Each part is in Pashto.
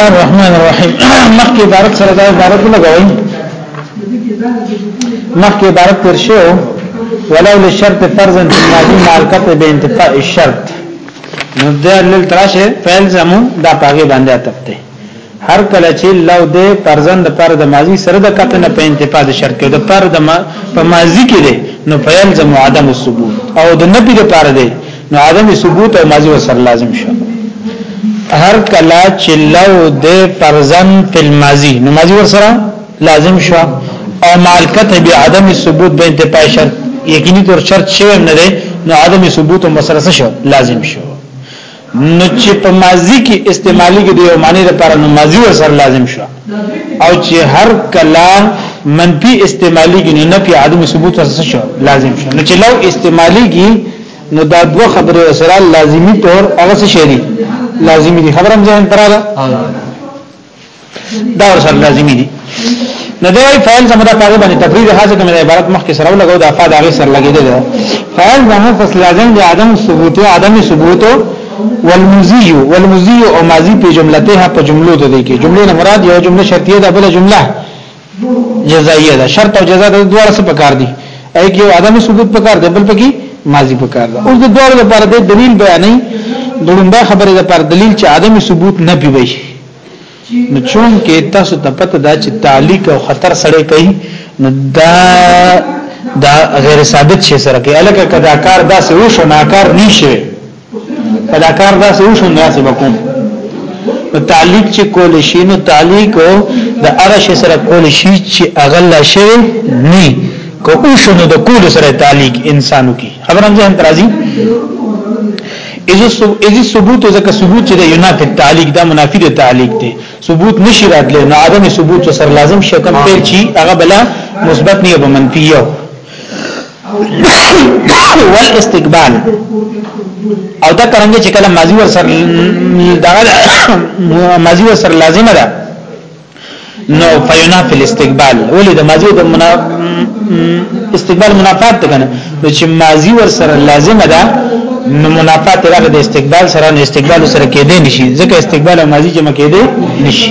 الرحمن الرحیم مخکې عبارت سره دا عبارت لګوي مخکې عبارت تر شو ولو للشرط فرضا في الماضي مع القطع بانتفاء الشرط نو دا لل تراشه فعل زمو دا پاګه باندې تپته هر کله چې لو دې فرضا د پر د ماضي سره د قطع نه په انتفاء د شرط کې د پر د په ماضي کې دې نو فعل زمو عدم الثبوت او د نبي لپاره دې نو عدم ثبوت او ماضی وسر لازم شو هر کلا چې لو د پرزن په ماضی نو ماضی وسره لازم شو او مالکت به عدم ثبوت به انتفاع شرط یقیني تور شرط شوی نه دی نو عدم ثبوت او مسرسه شو لازم شو نو چې په ماضی کې استعمالي کې دی او معنی لپاره نو ماضی وسر لازم شو او چې هر کلا منفي استعمالي کې نه په عدم ثبوت وسره شو لازم شو نو چې لو استعمالي کې نو دا دوه خبره سره لازمی طور هغه څه شي لازمی دي خبرم ځان تراله دا سره لازمی دي نو دا وی فعل زموږ په اړه باندې تفریض حاصل کوم عبارت مخکې سره لګاو د افاد هغه سره لګیدل فعل زموږ فصل لازم دی عدم ثبوت عدم ثبوت والمزي والمزي او ماضي په جملته په جملو د دې کې جمله نه مراد یو جمله شرطیه ده بل جمله جزائیه ده شرط او جزاء د دوه څه پکار دي اې کې عدم ثبوت پکار دی بل پکې ماضی پکار ده اوس د دوه لپاره د دلیل بیانې دړمبه خبره ده پر دلیل چې عدم ثبوت نه پیوي نو چون کې تاسو ته پته ده چې تعلیق او خطر سره کوي نو دا دا غیر ثابت شي سره کې الکه کدا کار دا سه وشو ناکار نشي په دا کار دا څه وشو نه څه وکوم نو تعلیق چې کول شي نو تعلیق د هغه شی سره کول شي چې هغه لا شی نه کو اوشو نو د کول سره تعلیق انسانو کی خبر هم ځان ترازی اذا ثبوت ځکه ثبوت چې د یونات تعلیق دا منافی د تعلیق دی ثبوت نشي راتلی نو عدم ثبوت سره لازم شکم پیل چی هغه بلا مثبت نه به منفی یو ول استقبال او دا کرانګي چې کله ماضی ور سره دا ماضی ور سره لازمه ده نو فینافی الاستقبال ولې د ماضی د منا استقبال منافات ده کنه نو چې ماضی ور سره لازمه ده نو منافات راغی د استقبال سره نو استقبال سره کېدې نشي ځکه استقبال او ماضی جمع کېدې نشي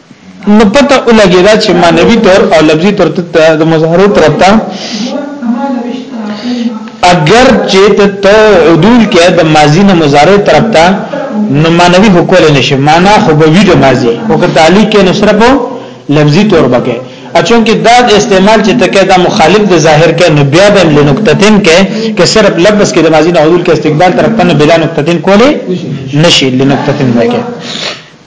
نو پته ولګی دا چې معنوي طور او لفظي طور ته د مظاهره طرف ته اگر چې ته عدول کې د ماضی نه مضارع طرف ته نو معنوي حکول نشي معنا خو به وی د ماضی او که تعلیق کې نو صرف لفظي طور بکې اچون کې دا استعمال چې ته کې دا مخالف د ظاهر کې نو بیا به لنقطتين کې کې صرف لفظ کې د ماضی نه عدول کې استقبال طرف ته بلا نقطتين کولې نشي لنقطتين نه کې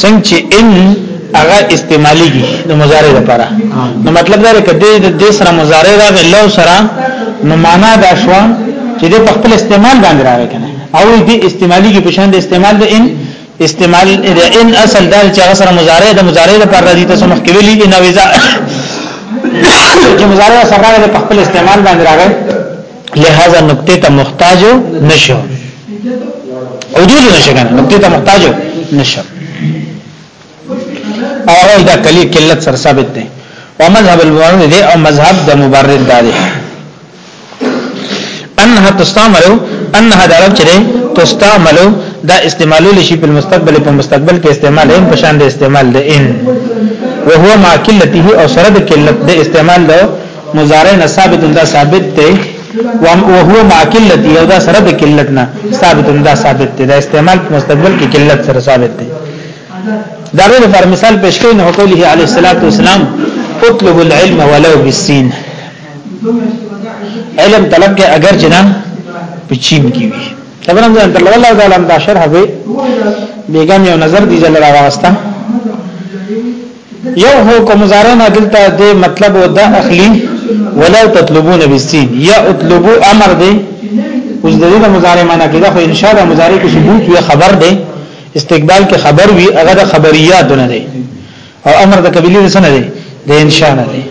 څنګه چې ان هغه استعمالي دي د مضارع لپاره نو مطلب دا دی کده د دې سره مضارع راغی لو سره نو معنا دا شو چې د خپل استعمال باندې راغی کنه او دې استعمالي کې پښان د استعمال د ان استعمال د ان اصل دا چې هغه سره مضارع د مضارع لپاره راځي تاسو مخکې ویلي ان ویزا چې مضارع سره راغی په خپل استعمال باندې راغی لہذا نقطه ته محتاج نشو حدود نشو کنه نقطه ته محتاج نشو او دا کلی قلت سر ثابت دی او مذهب المبرد دی او مذهب د مبرد دی انها تستعملو انها دا رب چره تستعملو دا استعمالو لشي په مستقبل په مستقبل کې استعمال هم پشان د استعمال د ان وهو مع قلته او سره د قلت د استعمال د مضارع نه ثابت دا ثابت دی وام او هو مع قلت یو دا سره د قلت نه ثابت دا ثابت دی دا استعمال په مستقبل کې قلت سره ثابت دی دا غیر پر مثال پیش کړي نو قوله علی الصلاه والسلام اطلب العلم ولو بالسين علم طلب کې اگر جنا پچین کی وی تبرم ځان تر الله تعالی دا شرح به بیگم یو نظر دی جل راوستا یو هو کو مضارع نه دلته د مطلب او د اخلي ولا تطلبون بالسين یا اطلبوا امر دی اوس د دې مضارع معنی کیده خو ان شاء الله مضارع کې ثبوت وي خبر دی استقبال کې خبر وي هغه د خبريات نه دی او امر د قبيله رسنه دی د ان شاء الله دی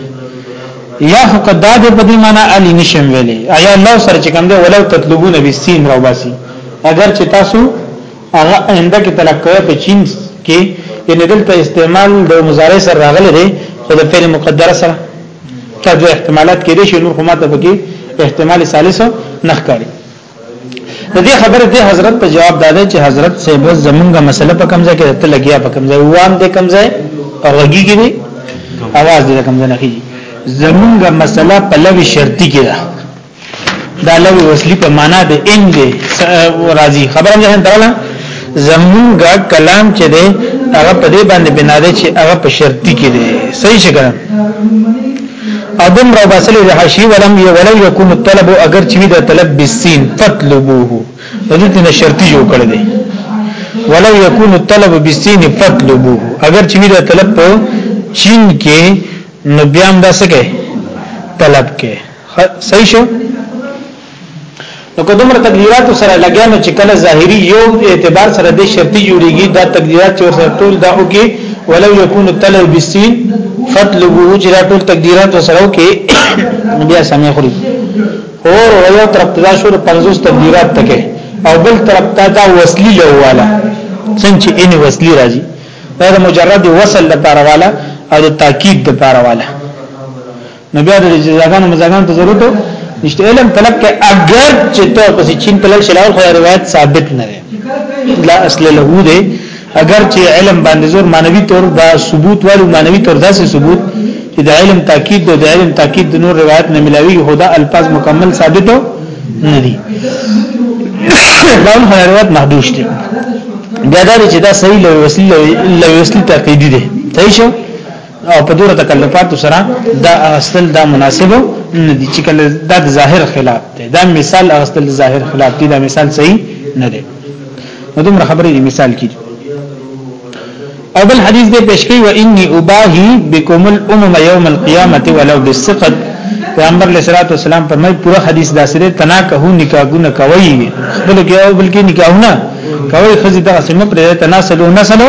یا حق داد په دې معنی علی نشم ویلې آیا لو سره چې کوم دی ولو تطلبون بالسين راو باسي اگر چې تاسو هغه آینده کې تلقوی په چین کې یعنی دلته استعمال د مضارع سره راغلی دی خو د فعل مقدر سره دا دوه احتمالات کې دي چې نور کومه ته پکې احتمال ثالث نه ښکاري د دې خبره د حضرت ته جواب داده چې حضرت صاحب زمونږه مسله په کمزه کې ته لګیا په کمزه وام دې کمزه او غږی کې دي आवाज دې کمزه نه کیږي زمونږه مسله په لوي شرطي کې ده دا لو وسلی په معنا د ان دی راضی خبره نه دراله زمونږه کلام چې دی هغه په دې باندې بنا دی چې هغه په شرطی کې دی صحیح شګر ادم رو باسل الحشی ولم ولو يكون الطلب اگر چې دا طلب بالسين فطلبوه حضرت نه شرطی جوړ کړی دی ولو يكون الطلب بالسين فطلبوه اگر چې دا طلب په چین کې نو بیا هم دا څه کوي طلب کې صحیح شو نو کوم دومره تقدیرات سره لګیا نو چې کله ظاهری یو اعتبار سره د شرطي جوړیږي دا تقدیرات چې سره ټول دا او کې ولو یکون تلو بسین فطلبوه چې دا ټول تقدیرات سره او کې بیا سمې خوري اور یو طرف ته شو 50 تقدیرات تکه او بل طرف ته دا وصلی لواله څنګه چې ان وصلی راځي دا مجرد وصل لپاره والا او د تاکید لپاره والا نو بیا د جزاګانو مزاګانو ته ضرورت نشته علم طلب کې اگر چې ته پس چین تلل شلاو خو روایت ثابت نه دی لا اصل له دی اگر چې علم باندې زور مانوي تور دا ثبوت والو مانوي تور داسې ثبوت چې د علم تاکید د علم تاکید د نور روایت نه ملاوي خدا الفاظ مکمل ثابت نه دي دا روایت محدود دي بیا دا چې دا صحیح لوي وسیله لوي وسیله تاکیدی دي صحیح شو او په دوره تکلفات سره دا اصل دا مناسب نه دي چې کله دا د ظاهر خلاف دی دا مثال اصل د ظاهر خلاف دی دا مثال صحیح نه دی نو دومره خبرې دی مثال کې او بل حدیث دې پیش کړي و انی اباهی بكم الامم یوم القیامت ولو بالثقل پیغمبر علیہ الصلوۃ والسلام پر مې پوره حدیث داسره تنا کهو نکاحونه کوي بلکې او بلکې نکاحونه کوي خزي دغه سم پر تناسلو نسلو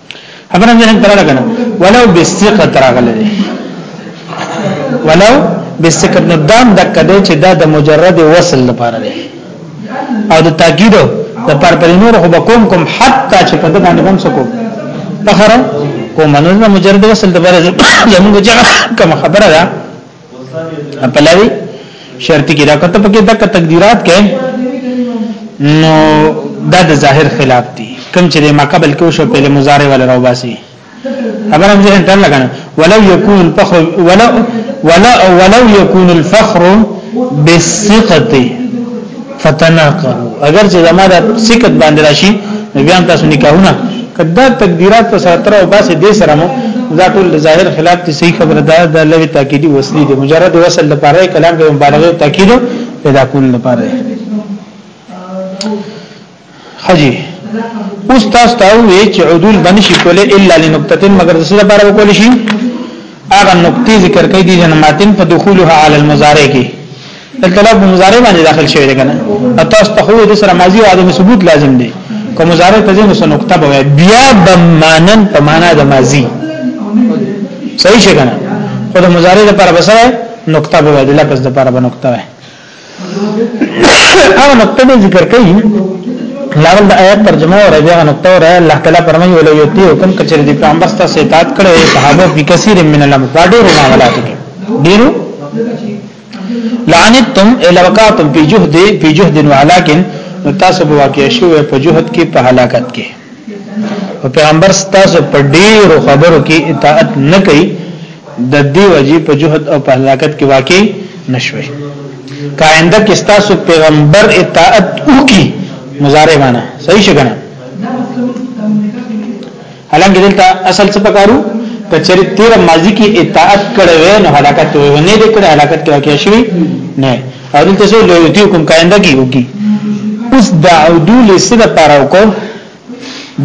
خبره ذهن تر لګنه ولو بالثقه تر غلې ولو بالثقه نو دام د کده چې دا د مجرد وصل لپاره دی او د تاکید د پر پر نور خو بکوم کوم حتی چې په دغه باندې کوم سکو فخر کوم نو مجرد وصل لپاره زموږ چې کوم خبره ده پلاوی شرطی کې دا کته پکې دک تقدیرات کې نو دا د ظاهر خلاف دي کوم چې ما قبل کې شو په مضارع ولا راو باسي خبر هم ځین ټر لګنه ولو یکون الفخر ولو ولو یکون الفخر بالثقه فتناکه اگر چې زما د سکت باندې راشي بیا تاسو نکاحونه کدا تقدیرات په ساتر او باسه دې سره مو دا ټول ظاهر خلاف دي صحیح خبره ده د لوي تاکیدی وسلی دي مجرد وصل لپاره کلام کې مبالغه تاکید پیدا کول لپاره خجی اوس تاسو ته وی چې عدول بنشي کوله الا لنقطتين مگر څه لپاره وکول شي هغه نقطې ذکر کړي دي جن ماتن په دخولها علی المضارع کې الطلاق مضارع باندې داخل شوی دی کنه تاسو ته خو د سره ماضی او عدم ثبوت لازم دی کوم مضارع ته ځینې سره نقطه بوي بیا بمانن په معنا د ماضی صحیح څنګه خو د مضارع لپاره بسره نقطه بوي د لفظ لپاره به نقطه وي هغه نقطه به ذکر کړي لاول د آیات ترجمه او بیا نقطه او الله تعالی فرمایي ولو یوتی حکم کچر دی پیغمبر ستا سیتات کړي صحابه په کثیر من الامر ډیرو معاملات کې ډیرو لعنتم الوقاتم فی جهد فی جهد ولکن تاسو به واقع شوه په جهد کې په هلاکت کې او پیغمبر ستاسو په ډیرو خبرو کې اطاعت نه کوي د دې وجې په جهد او په هلاکت کې واقع نشوي کاینده کې ستاسو پیغمبر اطاعت وکي مضارع معنا صحیح شګنه حالانکه دلته اصل څه پکارو کچری تیر ماضی کې اطاعت کړو نه هلاکت وي نه دې کړه هلاکت کې واقع شوی نه او دلته سو لو یوتی کوم کاینده کی وګي اوس د عدول سره لپاره وکړو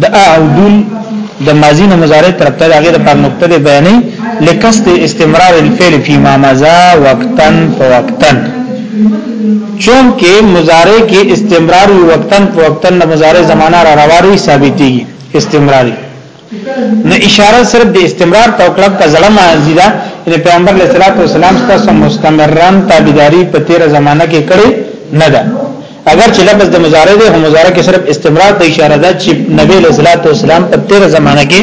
د عدول د ماضی نه مضارع طرف ته هغه د پر نقطه دی بیانې لکست استمرار الفعل فی ما مزا وقتن فوقتن چونکه مضارع کې استمرار وقتن فوقتن د مضارع زمانہ را رواري ثابتي استمراری نو اشاره صرف د استمرار تو کلب کا زړه مازی دا ان پیغمبر علیہ الصلوۃ والسلام تاسو مستمرن تابعداري په تیر زمانہ کې کړی نه ده اگر چې لفظ د مضارع دی هم مضارع کې صرف استمرار ته اشاره ده چې نبی علیہ الصلوۃ والسلام په تیر زمانہ کې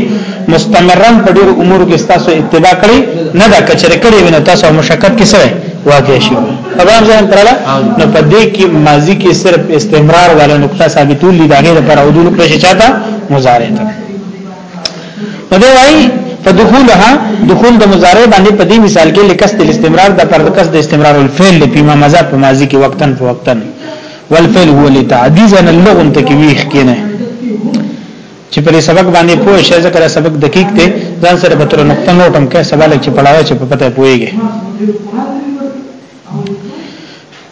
مستمرن په ډیر امور کې تاسو اتباع کړی نه ده کچره کړی ونه تاسو مشکک کې سره واقع شي خبرم ځان تراله نو په دې کې ماضی کې صرف استمرار والا نقطه ثابتول دي داګه لپاره حدود کړی چاته مضارع ته په دې وایي فدخولها دخول د مضارع باندې په دې مثال کې لکست الاستمرار د پر کس د استمرار الفعل په ما مزه په ماضي کې وقتن په وقتن والفعل هو لتعديزا اللغه ته کې ویخ کینه چې پر سبق باندې پوه شې ځکه سبق دقیق دی ځان سره به تر نقطه نوټم کې سوال چې پڑھاوه چې په پته پويږي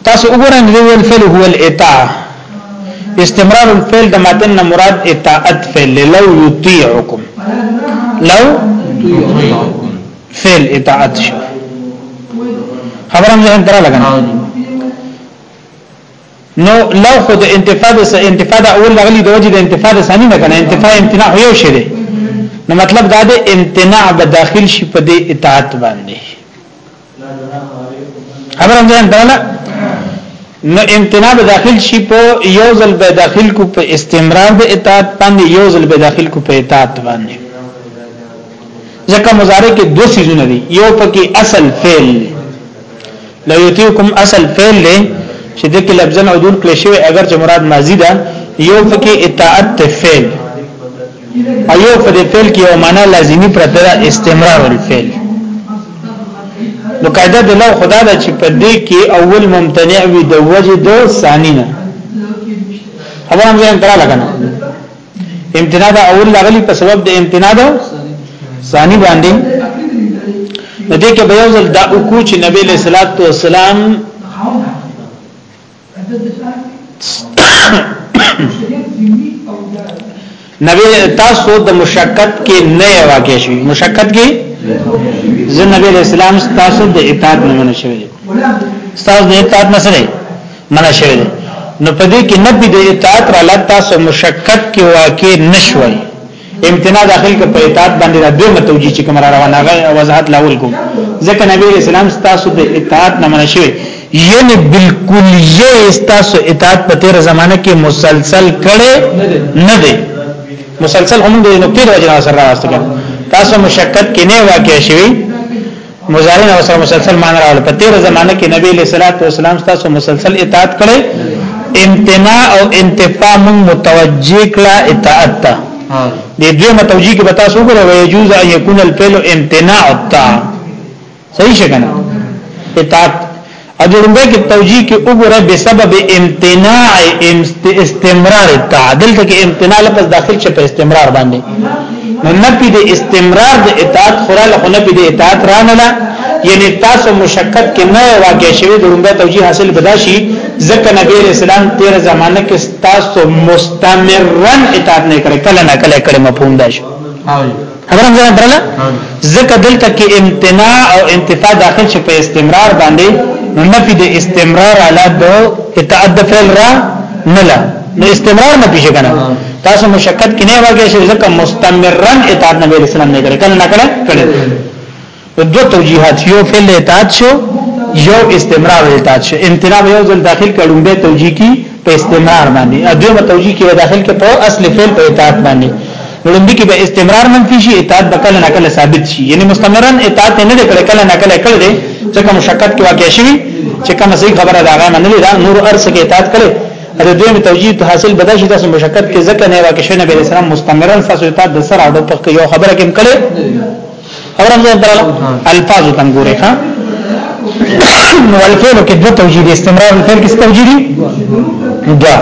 تاسو وګورئ نو دی ویل فعل هو الاطاع استمرار الفعل د متن نه مراد اطاعت فعل لو یطيعکم لو فعل اطاعت شو خبرم ځان تر لګنه نو لو خو د انتفاع د انتفاع د اول لغلی د وجه د انتفاع د ثاني نه کنه انتفاع امتناع یو شی دی نو مطلب دا دی امتناع به داخل شي په دې اطاعت باندې خبره مې درله نو امتناع به داخل شي په یو ځل به داخل کو په استمرار د اطاعت باندې یو ځل به داخل کو په اطاعت باندې ځکه مضارع کې دوه سيزونه دي یو پکې اصل فعل لا یتیکم اصل فعل دی چې د کې لفظن عدول کړی شوی اگر چې مراد ماضی ده یو پکې اطاعت فعل ایو په دې فعل کې یو معنا لازمی پرته ده استمرار الفعل نو قاعده د لو خدا ده چې په دې کې اول ممتنع وي د وجه د ثانی نه خبره مې انترا لګنه امتناع دا اول لغلی په سبب د امتناع ده ثانی باندې نو دې کې بیا ځل دا او کو چې نبی له صلوات و سلام نبی تاسو د مشقت کې نه واقع شي مشقت کې زه نبی اسلام تاسو د اطاعت نه منع شوی تاسو د اطاعت نه سره منع شوی نو پدې کې نبی د اطاعت را لتا سو مشقت کې واقع نشوي امتناع داخل ک په اطاعت باندې دا دوه متوجی چې کوم را روانه غي وضاحت لاول کوم ځکه نبی رسول الله تاسو د اطاعت نه منع شوی یعنی بالکل یې تاسو اطاعت په تیر زمانہ کې مسلسل کړي نه دی مسلسل هم د نقطې د وجه سره راوستل تاسو مشکک کې نه واقع شوی مضارع نه سره مسلسل معنی راول په تیر زمانه کې نبی له صلوات و سلام تاسو مسلسل اطاعت کړي امتناع او انتفاع من متوجه کړه اطاعت ته دې دوی متوجه کې بتا سو غره ويجوز ان يكون الفعل امتناع الطاعه صحیح څنګه اطاعت او جوړنده کې توجیه کې وګوره بسبب امتناع استمرار التعادل ته کې امتناع لپس داخل شي په استمرار باندې نو نفي د استمرار د اطاعت خورا له نفي د اطاعت رانه یعنی تاسو مشکک کې نه واقع شوی درومبه توجیه حاصل بداشي ځکه نبی رسول الله تیر زمانه کې تاسو مستمرن اطاعت نه کړ کله نه کله کړه مفهوم ده شو خبرم ځان درله ځکه دلته کې امتناع او انتفاع داخل شي په استمرار باندې نو نفي د استمرار علا دو اتعد فعل را نلا نو استمرار نه پیښ کنه تاسو مشکل کې نه واګی شي ځکه مستمرن اتعد نبی اسلام نه کړی کله نه کړی دو توجیهات یو فعل اطاعت شو یو استمرار اطاعت شو امتناع یو ځل داخل کړم به توجیه کی په استمرار باندې ادمه توجیه کی داخل کې په اصل فعل په اطاعت باندې ولومبي کې به استمرار منفي شي اطاعت به کله نه کله ثابت شي یعنی مستمرا اطاعت نه کړي کله نه کله کړي دي ځکه مشقت کې واقع شي چې کوم څه خبره دا غا منلې دا نور ارس کې اطاعت کړي دا دوی می توجیه ته حاصل بدا شي تاسو مشقت کې ځکه نه واقع شي نبی اسلام مستمرا فسوتا د سر عادت په یو خبره کې کړي خبره مې درله الفاظ تم ګورې ښا نو الفعل کې دوه توجیه استمرار الفعل کې توجیه دي دا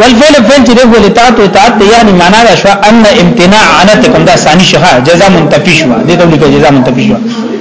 والفعل فعل چې دغه لتاعت او اطاعت دی یعنی معنا دا شو ان امتناع عنتکم دا ثاني شخه جزاء منتفی شو دې ته لیکه جزاء منتفی شو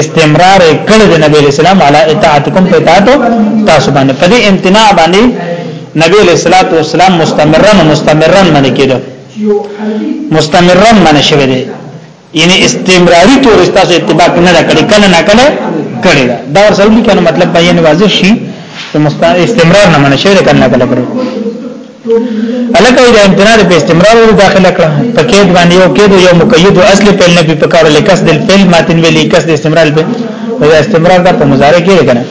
استمرار کړی د نبی اسلام علی اطاعتکم په اطاعت تاسو باندې په دې امتناع باندې نبی علیہ الصلوۃ والسلام مستمرن مستمرن باندې کېدو مستمرن باندې شوی دی یعنی استمراری تور تاسو اتباع نه کړی کله نه کله کړی دا دا ورسره لیکنه مطلب بیان واضح شي استمرار نه منشه کله کله کړی الکه دا امتناع په استمرار ور داخله کړه په کېد باندې یو کېد یو مقید او اصل په نه په کار لکس د فعل ماتن ویلې کس د استمرار به او دا استمرار دا په مضارع کې کنه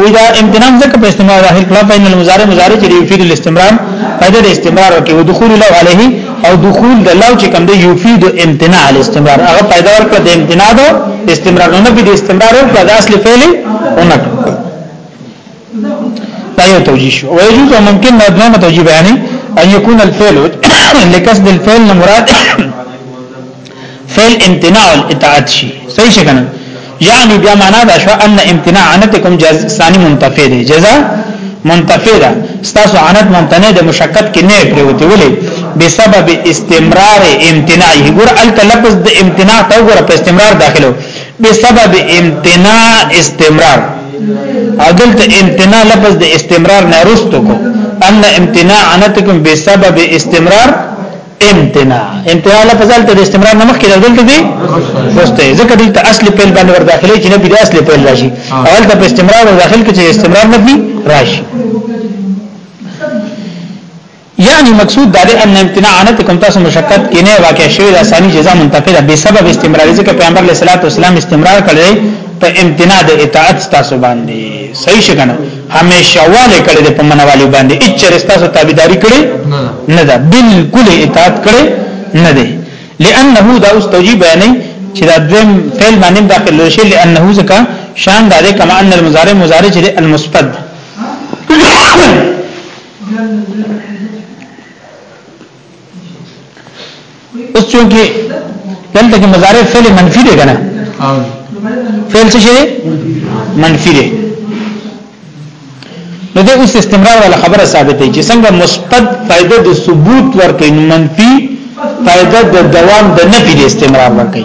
وی دا امتناع ځکه په استمرار داخل کړه په ان المضارع مضارع چې یفید الاستمرار فائدہ د استمرار کې او دخول له علیه او دخول د لو چې کوم د یفید امتناع الاستمرار هغه فائدہ ورکړه د امتناع د استمرار نه به د استمرار په اصل فعل اونکړه دا یو توجیه شو او یجوز ممکن نه دوه توجیه بیانې ان یکون الفعل لقصد الفعل مراد فعل امتناع الاطاعت شي صحیح څنګه یعنی بیا معنا دا شو ان امتناع عنتکم جز ثانی منتفی دی جزاء منتفی ده ستاسو عنت ممتنع د مشقت کې نه پریوتی ولی بسبب استمرار امتناعه ګور الک لفظ د امتناع تو ګور په استمرار داخلو بسبب امتناع استمرار عدل ته امتناع لفظ د استمرار نه رستو کو ان امتناع عنتکم بسبب استمرار امتناع امتناع لفظ د استمرار نه مخکې دلته دی رسته ځکه دلته اصل په باندې ور داخلي چې نه بیا اصل په راشي اول ته استمرار ور داخل کې چې استمرار نه دی راشي یعنی مقصود دا دی ان امتناعنتکم تاسو مشقت کې نه واقع شوی د ثاني جزاء منتقله به سبب استمرار ځکه پیغمبر علیه الصلاۃ والسلام استمرار کړی په امتناع د اطاعت تاسو باندې صحیح شګنه همیشه والے کړی د پمنوالي باندې اچر تاسو تابعداري کړی نه ده بالکل اطاعت کړی نه ده لانه دا اوس توجیه بیانې چې دا دویم فعل باندې داخل شي لانه ځکه شان دا دی کما ان المضارع مضارع چې المسبد اوس چونکی دلته کې مضارع فعل منفی دی کنه فعل څه شي منفی دی نو د اوس استمرار ولا خبره ثابته چې څنګه مثبت فائدہ د ثبوت ورکې منفی فائدہ د دوام د نفي د استمرار ورکې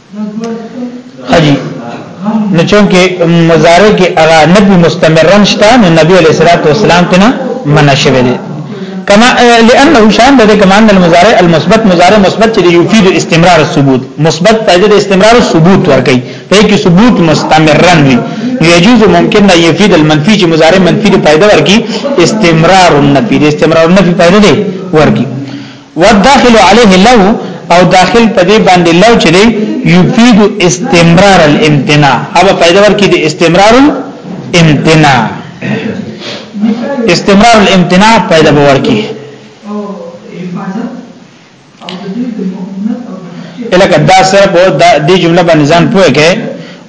خجی نو چونکه مضارع کې هغه نبی مستمرن شته نو نبی علیہ الصلوۃ والسلام تنه منع شوی دی کما لانه شان د کمان المضارع المثبت مضارع مثبت چې یفید استمرار الثبوت مثبت فائدہ د استمرار الثبوت ورکي په کې ثبوت مستمرن وي یجوز ممکن نه یفید المنفی چې مضارع منفی د فائدہ ورکي استمرار النفی د استمرار النفی فائدہ دی ورکي والداخل عليه لو او داخل په دې باندې لو چې دی یفید استمرار الامتناع هغه پیدا ورکې د استمرار الامتناع استمرار الامتناع پیدا ورکې الکه دا سره په دې جمله باندې ځان پوهه کې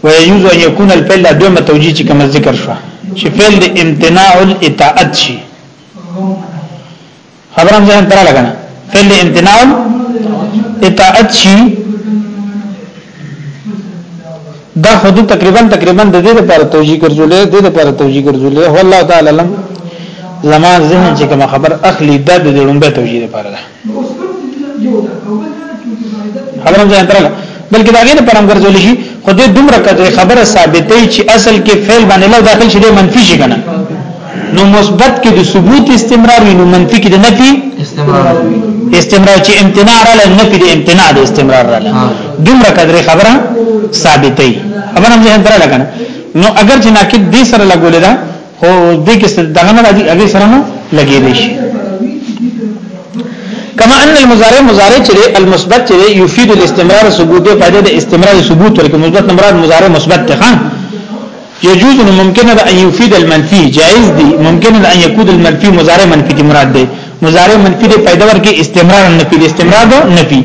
ويجوز ان يكون الفعل دوم توجيه چې کوم ذکر شو چې فعل د امتناع الاطاعت شي خبر هم ځان تر لګنه فعل د امتناع اطاعت شي دا خود تقریبا تقریبا د دې لپاره توجیه ګرځولې د دې لپاره توجیه ګرځولې هو الله تعالی علم زما ذهن چې کوم خبر اخلي د دې لومبه توجیه لپاره ده خبرم ځان ترګه بلکې دا غیر پرم ګرځول شي خو دې دومره کده خبره ثابتې چې اصل کې فعل باندې لو داخل شي منفي شي کنه نو مثبت کې د ثبوت استمرار وي نو منفي کې د نفي استمرار وي استمرار چې امتناع را لنه نفي د امتناع د استمرار را لنه دومره قدرې خبره ثابتې خبره هم ځین تر لګنه نو اگر چې ناقد دې سره لګولې ده خو دې کې دغه نه راځي هغه سره نو لګې دي شي کما ان المضارع مضارع چې المثبت چې یفید الاستمرار ثبوت په دې د استمرار ثبوت ورکه مثبت نمبر مضارع مثبت ته خان یجوز نو ممکن ده ان یفید المنفی جائز دی ممکن ده ان یکود المنفی مضارع منفی کی مراد ده مضارع منفی ده پیدا ورکی استمرار نفی ده استمرار ده نفی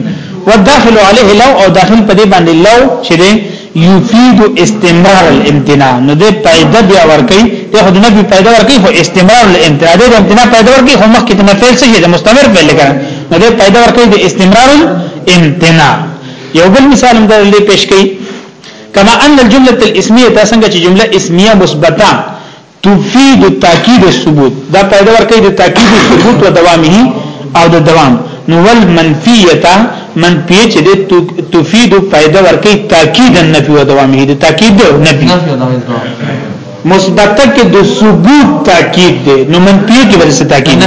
والداخل علیه لو او داخل پدې باندې لو چې ده یفید استمرار الامتناع نو ده پیدا بیا ورکی ده خود نفی پیدا ورکی خو استمرار الامتناع ده امتناع پیدا ورکی خو مخکې ته فعل څه شي ده مستمر فعل لګره نو ده پیدا ورکی ده استمرار الامتناع یو بل مثال هم درلې پیش کړي کما ان الجمله الاسميه دا څنګه چې جمله اسميه مثبته تفيد التاكيد الثبوت دا پیدا ورکړي د تاکید ثبوت او دوامه او د دوام نو ول منفیه منفیه چې د تفيد پیدا ورکړي تاکید النفي او دوامه د تاکید نفي مثبته کې د ثبوت تاکید دی نو منفی کې ورسې تاکید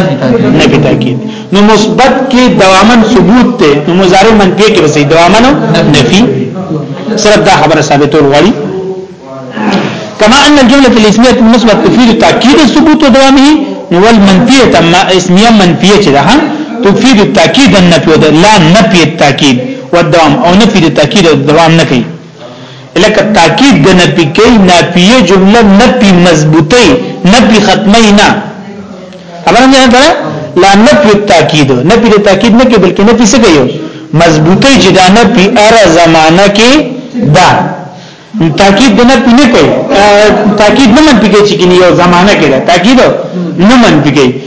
نه به تاکید نو مثبت کې دوامن ثبوت دی نو مضارع منفی کې ورسې دوامن نفي صرف دا خبره ثابتول غواړي کما ان الجمله الاسميه المثبت تفيد تاکید ثبوت او دوامه نو والمنفيه تما اسميه منفيه چې ده تفيد تاکید النفي او لا نفي التاکید والدوام او نفي التاکید او دوام نه کوي لکه تاکید د نفی کوي نافیه جمله نفی مضبوطی نفی ختمی نه خبره نه ده لا نفی التاکید نفی د تاکید نه کې بلکې نفی څه کوي مضبوطی چې دا نفی ار زمانہ کې دا تاکید نه پینې کوي تاکید نه من پکې چې یو زمانہ کې دا تاکید نه من پکې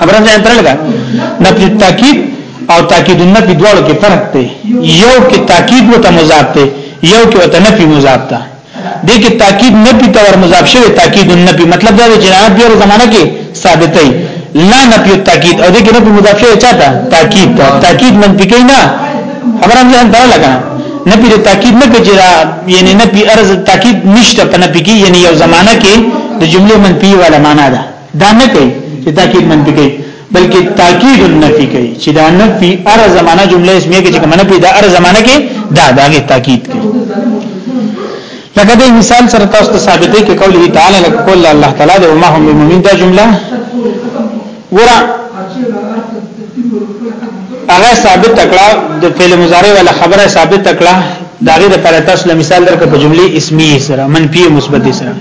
خبره ځان تر لګا نفي تاکید او تاکید النفي دواړو کې فرق دی یو کې تاکید وته مضاف دی یو کې وته نفي مضاف ده د کې تاکید نفي ته ور مضاف شوی تاکید النفي مطلب دا دی چې نه په زمانہ کې ثابتې لا نفي تاکید او د کې نفي مضاف شوی چاته تاکید ته تاکید منفي کینا خبره ځان تر لګا نفي د تاکید نه کجرا یعنی نفي ارز تاکید نشته په نفي کې یعنی یو زمانہ کې د جمله منفي ولا معنا ده دا نه کوي چې تاکید منفي کوي بلکې تاکید النفي کوي چې دا نفي ار زمانہ جمله اسمیه کې چې کوم نفي دا ار زمانہ کې دا داغه تاکید کوي لکه د مثال سره تاسو ته ثابتې کې قوله تعالی لکه قول الله تعالی د ما هم مومن دا جمله ورا هغه ثابت تکړه د فعل مضارع ولا خبره ثابت تکړه دا غیر پر تاسو مثال درکړه په جمله اسمیه سره منفي مثبت سره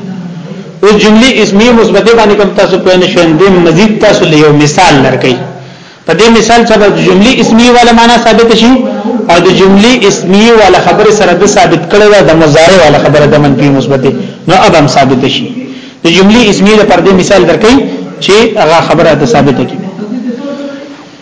او جمله اسمیه مثبته باندې کوم تاسو په نه شوند د مزید تاسو له یو مثال لرګي په دې مثال سره د جمله اسمیه ولا معنا ثابت شي او د جمله اسمیه ولا خبره سره د ثابت کړي دا د مضارع ولا خبره د منفي مثبته نو اب هم ثابت شي د جمله اسمیه پر دې مثال درکې چې هغه خبره ته ثابت کړي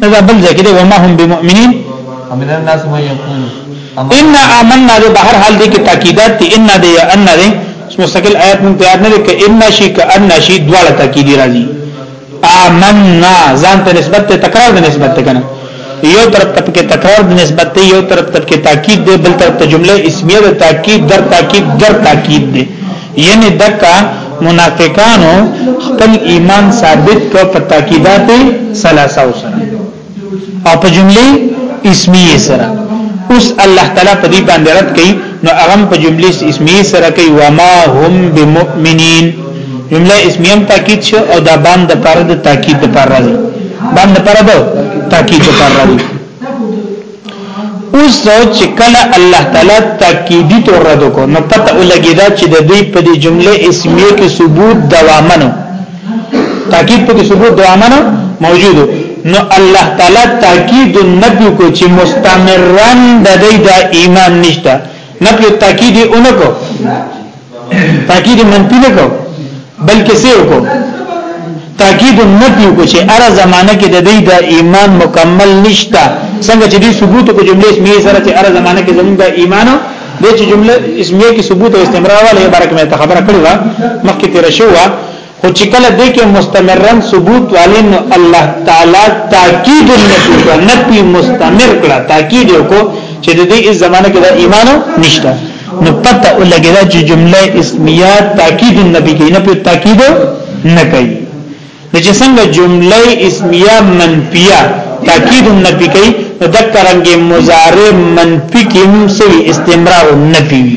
دا بل ځکه دی وما هم بمؤمنین ومن الناس من يقول ان آمنا ده بهر حال دي کې تاکیدات دي ان ده یا ان ده مستقل آیات مون تیار نه لکه ان شی ک ان شی دواړه تاکیدی راځي آمنا ځان ته نسبت ته تکرار د نسبت ته کنه یو طرف ته کې تکرار د نسبت ته یو طرف ته کې تاکید ده بل طرف ته جمله اسمیه ده تاکید در تاکید در تاکید ده یعنی دکا منافقانو خپل ایمان ثابت کو په تاکیدات ثلاثه سره او په جمله اسمیه سره اوس الله تعالی په دې باندې رد کړي نو هغه په جمله اسمیه سره کوي وما هم بمؤمنین جمله اسمیه هم تاکید شو او دا باندې پر د تاکید پر راځي باندې پر د تاکید پر راځي اوس چې کله الله تعالی تاکیدی تور رد کو نو پته ولګیدا چې د دې په دې جمله اسمیه کې ثبوت دوامنو تاکید په کې ثبوت دوامنو موجود نو الله تعالی تاکید نبی کو چې مستمرن د دې د ایمان نشته نبی تاکید اونکو تاکید منفی نه کو بلکې سیو کو تاکید نفی کو چې اره زمانہ کې د دې د ایمان مکمل نشتا څنګه چې دې ثبوت کو جمله اسمیه سره چې اره زمانہ کې زموږ د ایمان د چې جمله اسمیه کې ثبوت او استمرار والے عبارت مې ته خبره کړې و مخکې تیر شو خو چې کله دې کې مستمرا ثبوت والے نو الله تعالی تاکید نفی کو نفی مستمر کړه تاکید کو چې د دې زمانه کې د ایمان نشته نو پته ولګیدا چې جمله اسمیه تاکید نفی کوي نه په تاکید نه کوي د چې څنګه جمله اسمیه منفیه تاکید نفی کوي نو د کرنګ مضارع منفی کې هم سوی استمرار نفی وي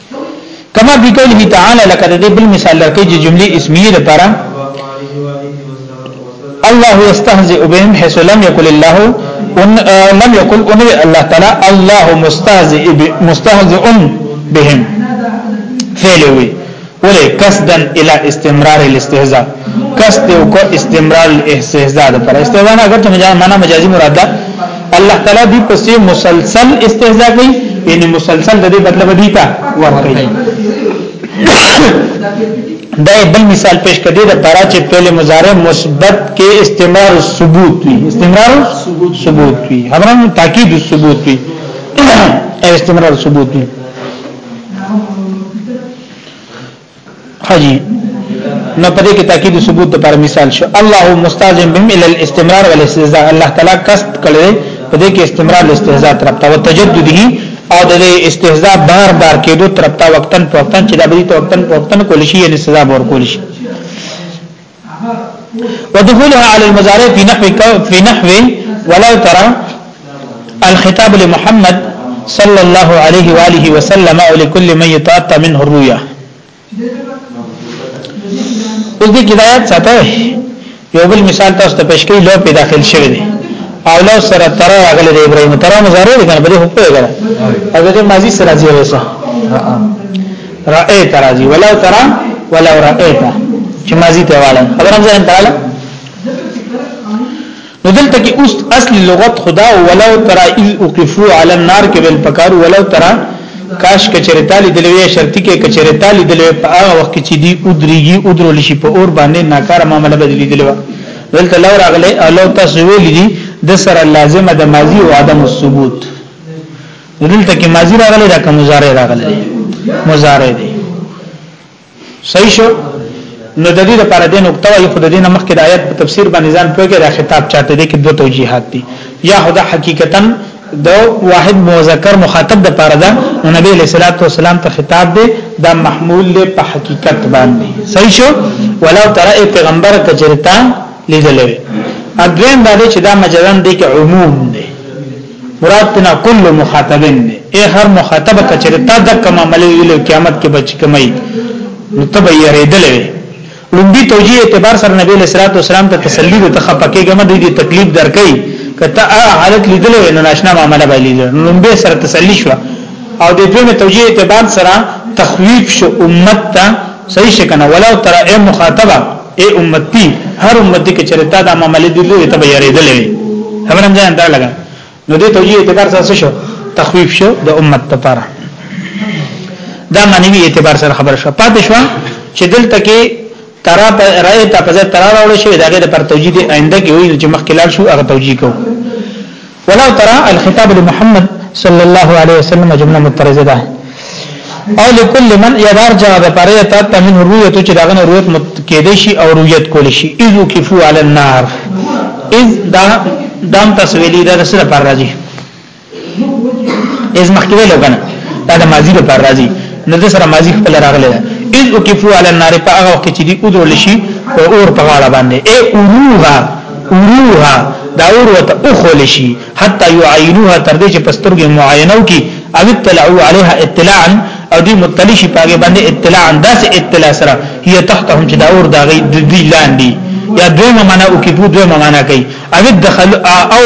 کما فی قوله تعالی لکه د بل مثال لکه چې جمله اسمیه لپاره الله یستهزئ بهم حيث لم یقل الله ان لم یقل ان الله تعالی الله مستهزئ مستهزئ بهم فعل وی ولې قصدا الى استمرار الاستهزاء قصد او کو استمرار الاستهزاء لپاره استهزاء نه اگر ته معنا مجازي مراد ده الله تعالی دی پسې مسلسل استهزاء کوي یعنی مسلسل د دې بدله بدی تا ورکړي دا بل مثال پیش کړي د پرا چې فعل مضارع مثبت کې استمرار ثبوت وي استمرار ثبوت وي همرام تاکید ثبوت وي استمرار ثبوت وي حجی نه پدې کې تاکید ثبوت پر مثال شو الله مستاذن بهم الى الاستمرار والاستهزاء الله تعالی قصد کړي پدې کې استمرار الاستهزاء طرف ته تجدده او د استهزاء بار بار کېدو طرف ته وقتن فوقتن چې د بری ته وقتن فوقتن کول شي یعنی سزا ور کول شي ودخولها على المزارع في نحو في نحو ولو ترى الخطاب لمحمد صلى الله عليه واله وسلم او لكل من يتعطى منه الرؤيا اوس دې کدايات ساته یو بل مثال تاسو ته پېښ کړي لو په داخل شوی دی او لو سره تر راغلی دی ابراهيم تر مزارع دی کنه په دې هو په غره او دې ماضي سره راځي وسه رأيت راځي ولو ترى ولو رأيت چې ماضي ته واله خبرم ځان تعالی نو دلته کې اوس اصل لغت خدا ولو ترى اذ وقفوا على النار کې بل پکار ولو ترى کاش کچره تالی دلوی شرطی کې کچره تالی دلوی په هغه وخت کې چې دی ادریږي ادرول شي په اور باندې ناکاره معاملې بدلی دلوی دلته لو راغله او لو تاسو ویل دي د سره لازمه د ماضی او عدم الثبوت دلته کې ماضی راغلی دا کوم مضارع راغلی دی مضارع دی صحیح شو نو د دې لپاره د نقطه وي خود دین مخکې د آیت په تفسیر باندې ځان پوهه د خطاب چاته دي کې دوه توجیهات دي یا خدا حقیقتا د واحد مذکر مخاطب د پاره ده نو نبی علیہ الصلوۃ والسلام ته خطاب دی دا محمول له په حقیقت باندې صحیح شو ولو تر پیغمبر کجرتا لیدلې اګین دا چې دا مجرن دی کې عموم دی مراد تنا کل مخاطبین دی اے هر مخاطب ته چې تا د کوم عمل ویل قیامت کې بچ کمای نو ته به یریدل وی لومبي توجیه اعتبار سره نبی صلی الله علیه وسلم ته تسلی د تخه پکې ګم دی دي تکلیف درکې کته حالت لیدل نو ناشنا معاملې به لیدل لومبي سره تسلی شو او د دوی توجیه اعتبار سره تخویف شو امت ته صحیح شکنه ولو تر اے مخاطبه اے امتی هر امتی کې چرته دا معاملې دي لوی ته به یریدلې خبر هم ځان دا لګا نو دې توجیه اعتبار سره شو تخویف شو د امت لپاره دا معنی اعتبار سره خبر شو پاتې شو چې دلته کې ترا په رائے ته په ترا راول شي دا غیر پر توجیه دی آینده کې وي چې مخکې لاړ شو هغه توجیه کو ولو ترى الخطاب لمحمد صلى الله عليه وسلم جمله مترجه ده او لكل من يدار جواب پاره ته تمن رؤیت چې داغه رؤیت کېدې شي او رؤیت کول شي اذ وقفوا على النار اذ دا دام تسویلی دا سره پر راځي اذ مخکوي لګنه دا د ماضی لپاره راځي نو د سره ماضی خپل راغلی ده اذ وقفوا على النار په هغه وخت چې دی اذول شي او اور په غاړه باندې اي اوروها وروها دا اور وته اخول شي حتی يعينوها تر دې چې پسترګې معاینه وکي او اطلاعوا عليها اطلاعا او دې مطلع شي پاګې باندې اطلاعا داسې اطلاع سره هي تحتهم چې دا اور دا غي د دې لاندې یا دویمه معنا او کې په دویمه معنا کوي او دخل او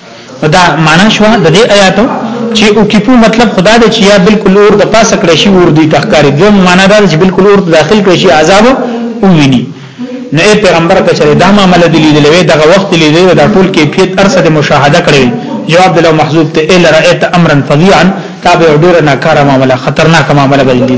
دا معنا شو د دې آیاتو چې او کې په مطلب خدا دې چې یا بالکل اور د پاسه کړی شي اور دې تخکاری دوه معنا دا چې بالکل اور داخل کړی شي عذاب او ویني نو اے پیغمبر کچره دا معاملې دې لیدلې دغه وخت لیدلې دا ټول کیفیت ارسه مشاهده کړې جواب دلو محذوب ته الا رأيت امرا فظيعا تابع ډیر ناکاره معاملې خطرناک معاملې بلل دي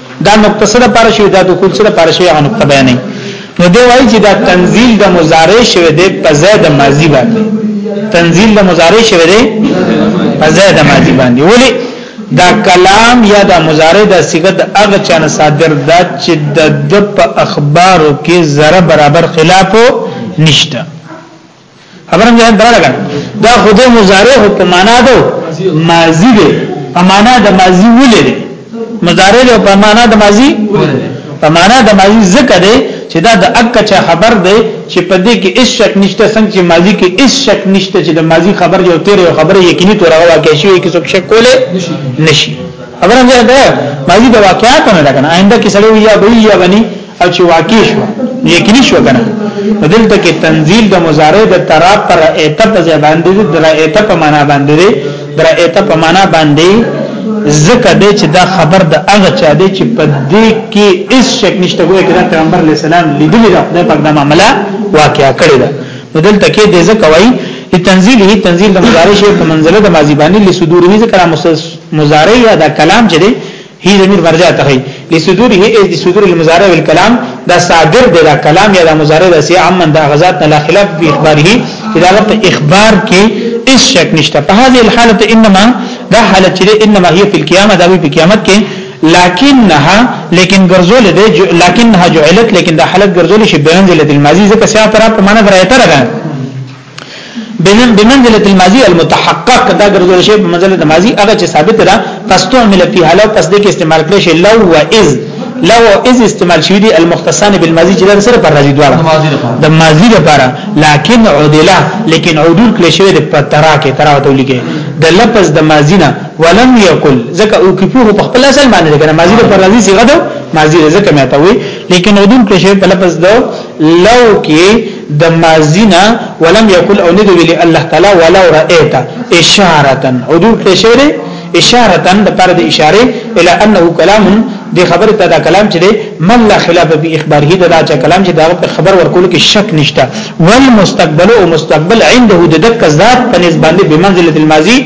دا نقطه سره پر شوی دا دخول سره پر شوی هغه نقطه بیانې نو دی وایي چې دا تنزيل د مضارع شوی دی په زید ماضی باندې تنزيل د مضارع شوی دی په زید ماضی باندې ولی دا کلام یا دا مضارع د صيغه د هغه چانه صادر دا چې د په اخبارو کې ذره برابر خلاف نشته خبره مې درا لګا دا خود مضارع په معنا ده ماضی ده په معنا د ماضی ولې ده مضارع ده په معنا د ماضی په معنا د ماضی ذکر ده چې دا د اکچا خبر ده چې په دې کې هیڅ شک نشته څنګه چې ماضی کې هیڅ شک نشته چې د ماضی خبر یو تیر یو خبره یقیني تور واقع شوی کې څوک شک کوله نشي خبره ده ماضی د واقعاتو نه ده کنه آینده کې سړی یا وی یا بني او چې واقع شو یقیني شو کنه دلته کې تنزيل د مضارع د ترا پر ایته په ځای باندې د ایته په معنا باندې د ایته په معنا باندې ځکه دې چې دا خبر د هغه چا دی چې په دې کې هیڅ شک نشته ګویا کې د پیغمبر علی السلام لیدلی دا خدای پاک دا معاملې واقعا کړی دا دلته کې دې ځکه وایي چې تنزيل هي تنزيل د مضارع شی په منزله د ماضی باندې لصدور هي ذکر مضارع یا د کلام چې هی ضمیر مرجع ته هی لصدوره از لصدور المضارع والكلام دا صادر دی دا کلام یا دا مضارع د سی عمن دا غزاد نه لا خلاف په اخباره چې دا په اخبار کې اس شک نشته په هذه الحاله انما دا حالت چې انما هي په قیامت دا په قیامت کې لکنها لیکن ګرځول دی لکنها جعلت لیکن دا حالت ګرځول شي بیان ذلت الماضی ځکه سیاتره په معنا درایته راغله بنم بمنزله الماضي المتحقق دا ګرځول شي په منزله د ماضي هغه چې ثابت ده فاستعمل في حاله پس د کې استعمال کړی شي لو و اذ لو و اذ استعمال شوی دي المختصان بالماضي چې دا سره پر راځي دواړه د ماضي لپاره لكن عدله لیکن عدول کړی شوی د ترا کې ترا ته لیکي د لفظ د ماضي نه ولم يقل ځکه او کفوه په خپل اصل معنی ده کنه ماضي لپاره راځي صيغه ده ماضي ځکه مې ته وي لیکن عدول کړی شوی په لفظ د لو کې د مازینا ولم یقل او نه دی ویلی الله تعالی ولو رأیت اشاره او دو کشره اشاره د پر د اشاره الی انه کلام د خبره ته دا کلام چې دی من لا خلاف به اخباره دا چې کلام چې دا په خبر ورکول کې شک نشته ول مستقبل او مستقبل عنده د دک ذات په نسبت به منزله الماضی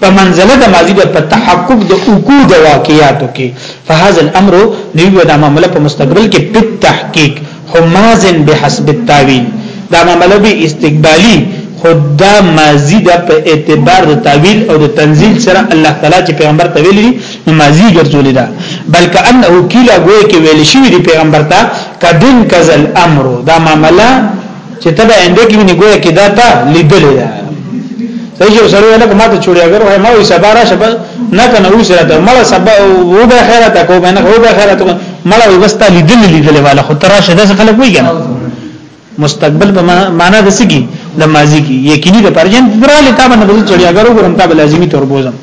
په منزله د ماضی په تحقق د وقوع د واقعاتو کې فهذا الامر نیو د معاملې په مستقبل کې په تحقیق هماز بحسب التاویل دا معامله به استقبالی خدا ماضی دا په اعتبار د تعویل او د تنزیل سره الله تعالی چې پیغمبر ته ویلي نو ماضی ګرځولې ده بلکې انه کیلا ګوې کې ویل شوی دی پیغمبر ته کدن کزل امر دا معاملہ چې ته به انده کې نه ګویا کې دا تا لیدلې ده صحیح یو سره لکه ماته چوړیا ګر وای ما وی سبا را شب نه کنه اوس راته مړ سبا و به خیرته کو به نه و به خیرته مړ وی بس تا لیدل لیدل والا خو ترا شده څه خلک وی کنه مستقبل به معنا د سګي د ماضی کی یقیني د پرجن پراله تا باندې چړیا ګر وګورم تا به لازمی تور بوزم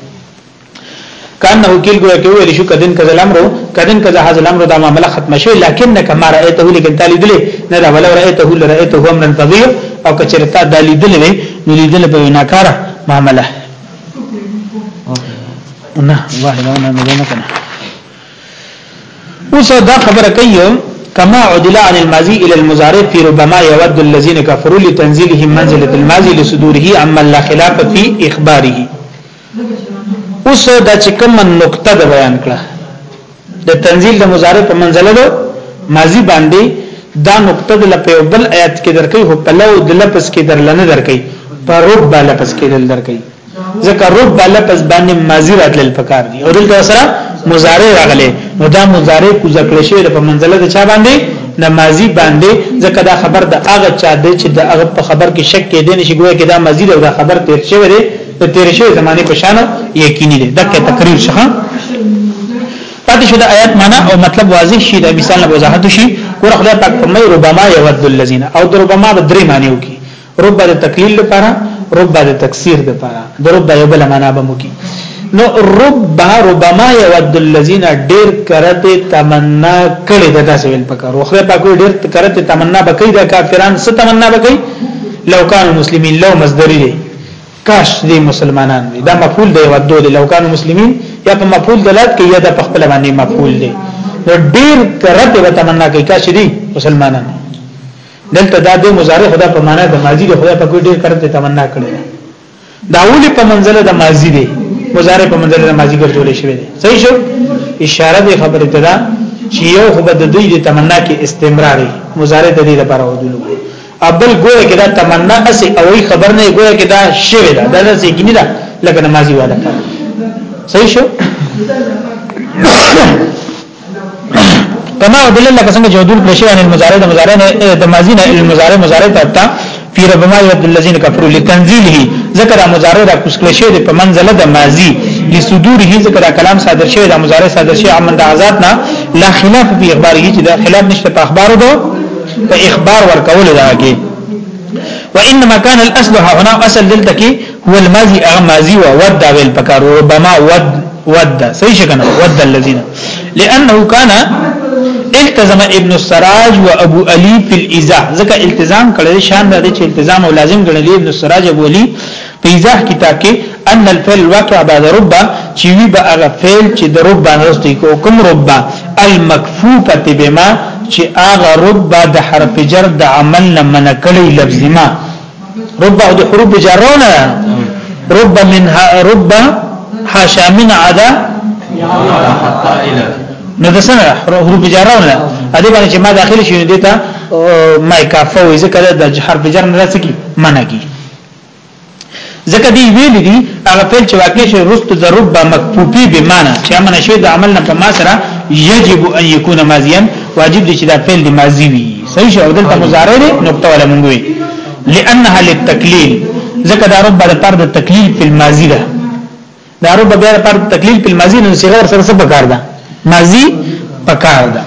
کانه کیل ګویا کې ویل شو کدن کذا الامر کدن کذا هاذ الامر دا معاملې ختم شي لکن کما رايته لیکن تعالی دل نه دا ولو رايته لرايته هم من فضي او کچرتا دالی دل نه نو لیدل په ناکاره معاملې نه واحد انا نه نه کنه اوس دا خبره کوي كما عدل عن الماضي الى المضارع في ربما يود الذين كفروا لتنزيلهم منزله الماضي لصدوره عما لا خلاف في اخباره اوس دا چې کوم نقطه د بیان کړه د تنزيل د مضارع په منزله ده ماضی باندې دا نقطه د لپاره بل آیات کې درکې هو په لو د لپس کې درلنه درکې په رب با لپس کې دل درکې ځکه رب با لپس باندې ماضی راتل پکار دي او دلته سره مضارع راغلي نو دا مضارع کو ذکر شي په منزله د چا باندې د ماضی باندې ځکه دا خبر د هغه چا دی چې د هغه په خبر کې شک کې دي نشي ګویا کې دا ماضی دا خبر تیر شوی دی د تیر شوی زمانه په شان یقیني دی دغه تقریر شخه پاتې شو د آیات معنا او مطلب واضح شي د مثال نه وضاحت شي ګور خدای پاک په مې ربما یود الذین او د ربما به درې معنی وکي رب د تقلیل لپاره رب د تکثیر لپاره د رب یو بل معنا به مو کی نو رب ربما یود الذین ډیر کرته تمنا کړي د داسې ویل پکار او خدای پاک ډیر کرته تمنا بکې د کافرانو څه تمنا بکې لو کان مسلمین لو مصدری کاش چې دی مسلمانان وي دا مفعول دی ودو دی لو کانو مسلمین یا په مفعول دلالت کوي یا د په خپل باندې مفعول دی نو ډیر کرت به تمنا کوي کاش چې دی مسلمانان دلته دا د مضارع خدا په معنا د ماضی د خدا په کوئی ډیر کرت تمنا کړی دا اولی په منزله د ماضی دی مضارع په منزله د ماضی ګرځول شوی دی صحیح شو اشاره دی خبره ته دا چې یو خو بد دوی د تمنا کې استمراري مضارع د دې لپاره ودلو ابل ګویا کې دا تمنا اسې او ای خبر نه ګویا کې دا شوی دا دا څه کې نه دا لکه نمازي واده کار صحیح شو کما دل لکه څنګه جهدول پرشي ان المضارع د مضارع نه د ماضي نه المضارع مضارع ته فی ربما یود الذین کفروا لتنزیله ذکر مضارع را کوس کله شی د په منزله د ماضی لصدوره ذکر کلام صادر شوی د مضارع صادر شوی عمل د آزاد نه لا خلاف فی اخباره چې د خلاف نشته په اخبارو دو په اخبار ورکول دا کې وانما كان الاصل هنا اصل دلته کې هو الماضي اغه ماضي او ود ویل پکار ربما ود ود صحیح شګنه ود الذين لانه كان التزم ابن السراج وابو علي في الاذاع ځکه التزام کړل شان د چې التزام او لازم ګڼلی ابن السراج ابو علي په ایزاح کتاب کې ان الفعل الواقع بعد ربا چې وی به هغه فعل چې د ربا نرسته کو کوم ربا المکفوفه بما چې هغه ربا د حرف جر د عمل نه من کړی لفظ ما ربا د حروف جرونه ربا من ربا حاشا من عدا نو د سره حروف جرونه ا دې باندې چې ما داخل شي نو دیتا ما کافه وې ځکه د حرف جر نه رسکی منکی ځکه دی ویل دي هغه فعل چې واقع شي رست ضرب با مکفوفي بمانه چې امن شي د عمل نه په ما سره یجب ان یکون ماضیا واجب دي چې دا فعل د ماضی وي صحیح شو دلته مضارع دی نقطه ولا مونږ وي لانها للتکلیل ځکه دا رب د پر د تکلیل په ماضی ده دا رب بیا پر تکلیل په ماضی نه صغیر سره څه پکار ده ماضی پکار ده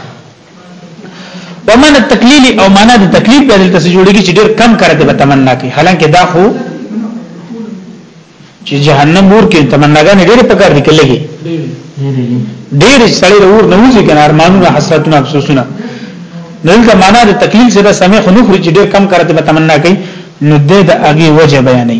ومن التقلیل او معنا د تقلیل په دلته څه جوړیږي چې ډیر کم کړه د تمنا کوي حالانکه دا خو چې جهنم ور کې تمناګانې ډېر پکار دي کلهږي ډېر سړی ور نه وځي کنه ارمانونه حسرتونه افسوسونه دلته معنا د تقلیل سره سمې خو نخري چې ډېر کم کړه د تمنا کوي نو د هغه وجه بیانې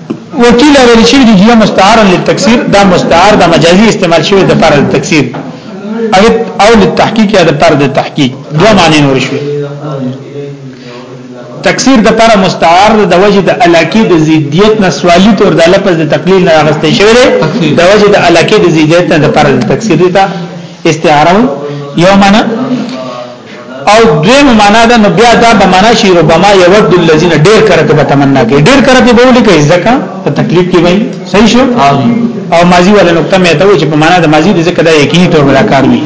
وکیل ویل شوی دی هي مستعار للتکثیر دا مستعار دا مجازي استعمال شوی د پر تکثیر او او للتحقیق یا د پر د تحقیق دوه معنی نور شوی تکثیر د پر مستعار د وجه د علاقه د زیدیت نه سوالی تور د لفظ د تقلیل نه غسته شوی دی د وجه د علاقه د زیدیت نه د پر د تکثیر ته استعاره یو معنی او دویم معنا ده نو بیا دا به معنا شي ربما یود الذین ډیر کرته به تمنا کوي ډیر کرته به ولي کوي ځکه په تکلیف کې وي صحیح شو او ماضی ولا نقطه مې ته و چې په معنا د ماضی د ځکه دا یقیني تور ولا کار وي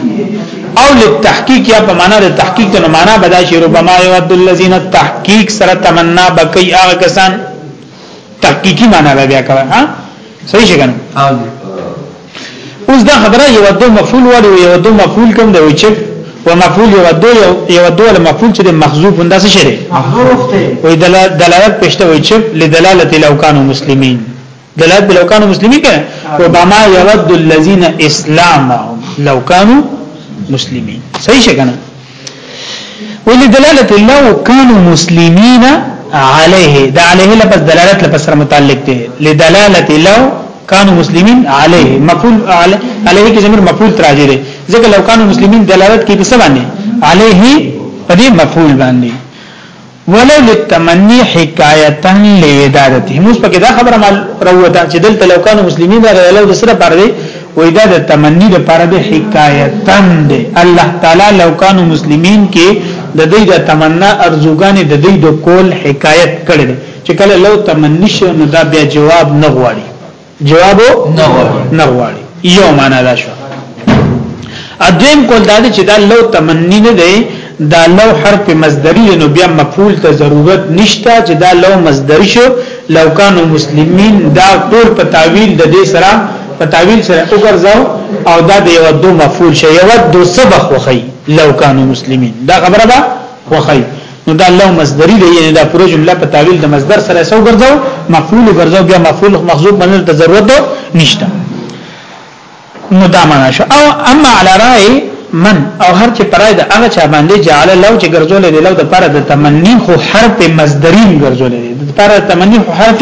او للتحقیق یا په معنا د تحقیق ته معنا بدا شي ربما یود الذین تحقیق سره تمنا بکي هغه کسان تحقیقی معنا بیا کوي ها صحیح شګنه اوس دا خبره یو دو مفعول وړي یو دو مفعول کوم دی چې و مفعول یو دو یو دو له مفعول چې محذوف انده څه شری محذوف دی وې دلالت پښته وې چې لدلالت لو کانوا مسلمین دلالت لو کانوا مسلمین کنه و بما یود الذین اسلام لو کانوا مسلمین صحیح څنګه ولی دلالت الله وکانو مسلمین علیه دا علیه لپس دلالت لپس سره متعلق دی لدلالت الله کانو مسلمین علیه مفعول علیه کی زمیر مفعول تراجی دی ځکه لو کانو مسلمین دلالت کی په سبانه علیه په دې مفعول باندې ولو للتمني حکایتا لودادتهم اوس پکې دا خبره مال روته چې دلته لو کانو مسلمین دا غلو د سره پر دی وې دا د تمنی د پر دی حکایتا دی الله تعالی لو کانو مسلمین کې د دې د تمنا ارزوګان د دې د کول حکایت کړي چې کله لو تمنی شو نو دا بیا جواب نه غواړي جواب نه غواړي یو معنا دا شو اذن کول دا چې دا لو تمنی نه دی دا لو حرف مصدری نو بیا مفعول ته ضرورت نشته چې دا لو مصدری شو لو کانو مسلمین دا ټول په تعویل د دې سره په تعویل سره وګرځاو او دا د یو دو مفعول شي یو دو سبق وخی لو کانو مسلمین دا خبره ده وخی نو دا لو مصدری دی یعنی دا پوره جمله په تعویل د مصدر سره سو ګرځاو مفعول ګرځاو بیا مفعول مخزوب باندې ته ضرورت نشته نو دا معنا شو او اما علی رای من او هر چې پرای د هغه چا باندې جعل لو چې ګرځول دی لو د پر د تمنی خو حرف مصدری ګرځول دی د پر تمنی خو حرف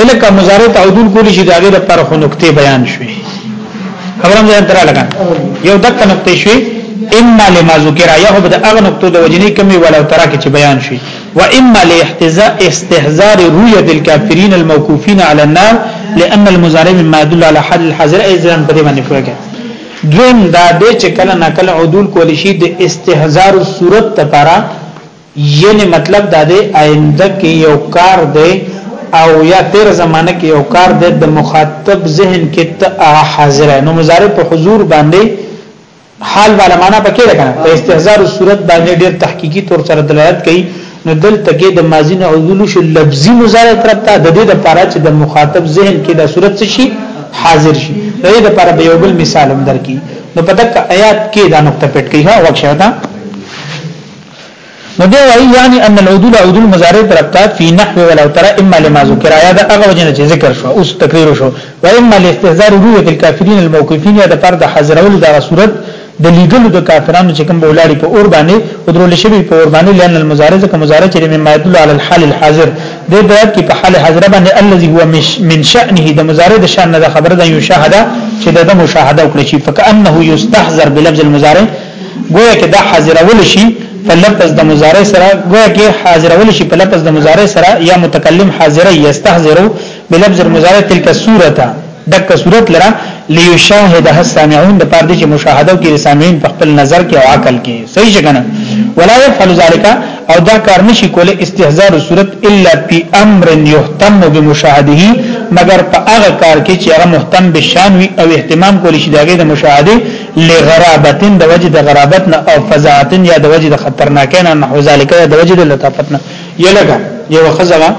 الکه مضارع تعودل کولی شي دا غیر لپاره خو نقطې بیان شوي خبرم ځان تر لګا یو دغه نقطې شوي اما لما ذکر یا هو د اغه نقطو د وجنی کمی ولو ترا کې چې بیان شي و اما لاحتزاء استحزار رؤيه الكافرين الموقوفين على النار لان المضارع مما يدل على حل الحاضر اذا په دې باندې پوهه دویم دا د چې کله نقل عدول کول شي د استحزار صورت لپاره یعنی مطلب دا دی آینده کې یو کار دی او یا تیر زمانه کې یو کار دی د مخاطب ذهن کې ته حاضر نو مضارع په حضور باندې حال والا معنا پکې ده کنه په استهزار صورت باندې ډیر تحقیقي تور سره دلالت کوي نو دلته کې د ماضی نه عذول شو لفظي مضارع طرف ته د دې د پاره چې د مخاطب ذهن کې د صورت څه شي حاضر شي د دې لپاره به یو بل مثال هم درکې نو په دغه آیات کې دا نقطه پټ کیږي وښه نو دی وایي یعنی ان العدول عدول مضارع طرف ته فی نحو ولو ترى اما لما ذکر یا دا هغه وجنه چې ذکر شو اوس تقریر شو و اما لاستهزار رویت الکافرین الموقفین یا د پر د حاضرولو دا صورت د لیګلو د کافرانو چې کوم بولاړي په اور باندې او درول شوی په اور باندې لئن المضارع ځکه مضارع چې من مایدل علی الحال الحاضر د دې کې په حال حاضر باندې الذي هو من شأنه د مضارع د شان نه خبره ده یو شاهده چې د مشاهده وکړي چې فکانه یستحذر بلفظ المضارع گویا کې دا حاضرول شي په لفظ د مضارع سره گویا کې حاضرول شي په لفظ د مضارع سره یا متکلم حاضر یستحضرو بلفظ المضارع تلک صورته دک صورت لره ليشاهدها السامعون د پاره چې مشاهده کوي سامعين په خپل نظر کې او عقل کې صحیح څنګه ولا يفعل ذلك او دا کار نشي کوله استهزار صورت الا في امر يهتم بمشاهده مگر په هغه کار کې چې هغه مهتم بشان وي او اهتمام کولی شي دغه د مشاهده لغرابتن د وجه د غرابت نه او فزاعتن یا د وجه د خطرناکۍ نه نحو ذالک یا د وجه د لطافت نه یا لګا یو خزوا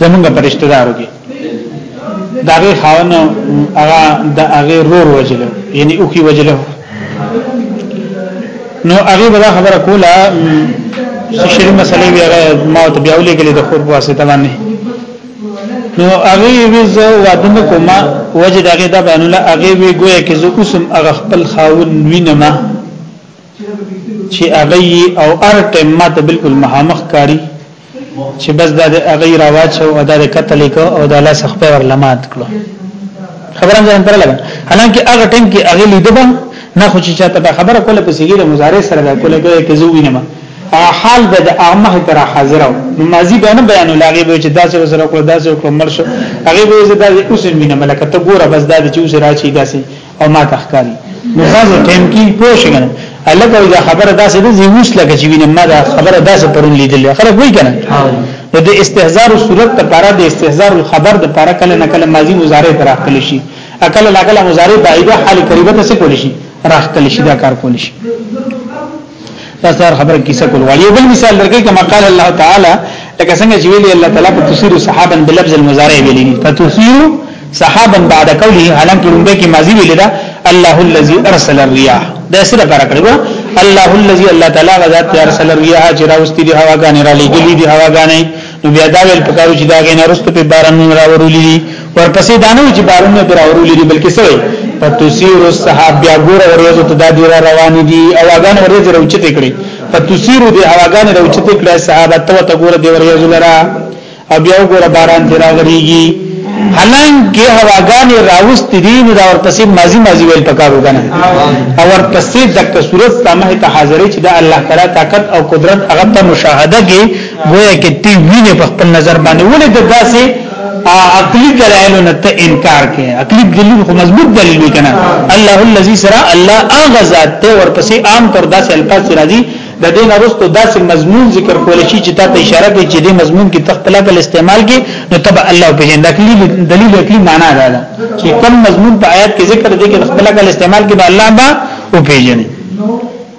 زمونږ پرشتہ دارو کې داغه خاون هغه د هغه رور وجل یعنی او کی وجل نو هغه بلا خبره کوله شری مسلې بیا ما ته بیا ولې کلی د خور واسطه باندې نو هغه وی زه واده نه کوم وجه دغه دا بیانونه هغه وی ګویا کې زه اوسم هغه خپل خاون وینم چې هغه او ار ټیم ماته بالکل مهامخ کاری چې بس دا د هغه راواچ او ادا د قتل کو او د لاس خپل ورلمات کړو خبره ځان پر لګا حالانکه هغه ټیم کې هغه لیدبم نه خو چې چاته خبره کوله په سیګره مزارې سره دا کوله کې زه وینم حال به د هغه مخ کرا حاضر او ماضی به نه بیان لاغي به چې داسې وسره کړو داسې وکړو مړ شو هغه به زه داسې اوس مینه ملکه ته ګوره بس دا چې اوس راشي داسې او ما تخکاری نو تاسو ټیم کې پوښښنه الګ او دا خبره داسې د زیوس لکه چې وینم ما دا خبره داسې پرون لیدل خلک وای کنه نو د استهزار صورت لپاره د استهزار خبر د لپاره کله نه کله ماضی مضارع تر اخلي شي اکل لاګل مضارع بعیده حال قریبه ته څه کول شي راخ کول شي دا کار کول شي تاسو هر خبره کیسه کول وړي بل مثال درکې کما قال الله تعالی لکه څنګه چې ویلي الله تعالی په تفسیر صحابن بلفظ المضارع ویلي فتثير صحابا بعد قوله حالانکه لومبه کې ماضی ویل دا الله الذي ارسل الرياح دا سره پر کړو الله الذي الله تعالی غزاد ارسل الرياح چې راوستي دي هواګانې را لګلې دي هواګانې نو بیا دا ویل پکارو چې دا غي نارسته په بارانونه راورولې دي ورپسې دانو چې بارانونه پر راورولې دي بلکې سوي فتسیر الصحاب بیا ګور اوریزو ته دا دی را روان دي او اغان اوریزو روچته کړي فتسیر دی اغان روچته کړي صحابه ته ته ګور دی اوریزو لرا او بیا ګور باران دی راغریږي حالانکه هواګان راوست دي نو دا ورپسې مازی مازی ویل پکارو کنه او ورپسې د صورت سمه ته حاضرې چې د الله تعالی طاقت او قدرت هغه ته مشاهده کې وایي کې تی وینې په خپل نظر باندې ولې د داسې عقلی دلایل نه ته انکار کې عقلی دلیل خو مضبوط دلیل وی کنه الله الذي سرا الله اغه ذات ته ورپسې عام طور داسې الفاظ راځي د دې نرستو داسې مضمون ذکر کول شي چې تاسو اشاره کوي چې دې مضمون کې تخپل کل استعمال کې نو تبع الله په جن داخلي دلیل عقلی معنا دا ده چې کوم مضمون په آیات کې ذکر دي کې تخپل کل استعمال کې الله با او پیژني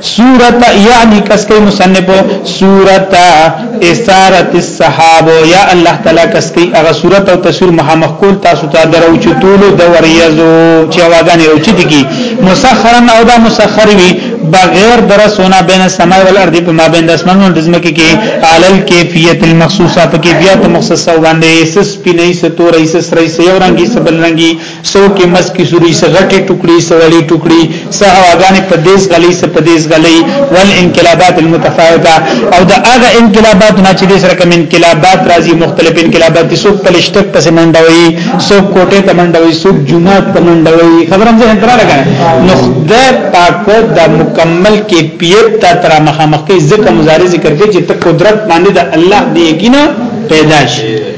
سورت یعنی کس کئی مصنف سورت اثارت الصحاب یا الله تعالی کس کئی اغا سورت او تصویر محمد کول تاسو تا درو چطولو دوریزو چی واغانی او چی دکی مسخرن او دا مسخر وی بغیر درسونه بین السماء والارض په ما بین اسمان او دزمکه کې علل کیفیت المخصوصه په کیفیت مخصوصه باندې سس پینې ستورې سس رې سې رنگي سبل رنگي سو کې مس کې سوري سغټي ټوکړي سوړي ټوکړي سه هواګانې په دیس غلي سه په دیس غلي ول انقلابات المتفاوته او دا هغه انقلابات نه چې د سره کوم انقلابات راځي مختلف انقلابات دي سو پلشتک پس منډوي سو کوټه ته منډوي سو جمعه ته منډوي خبرم زه انترا لګا نو خدای پاک دا مکمل کې پیت تا تر مخامخ کې ذکر مزاري ذکر کې چې ته قدرت باندې د الله دی یقینا پیدا شي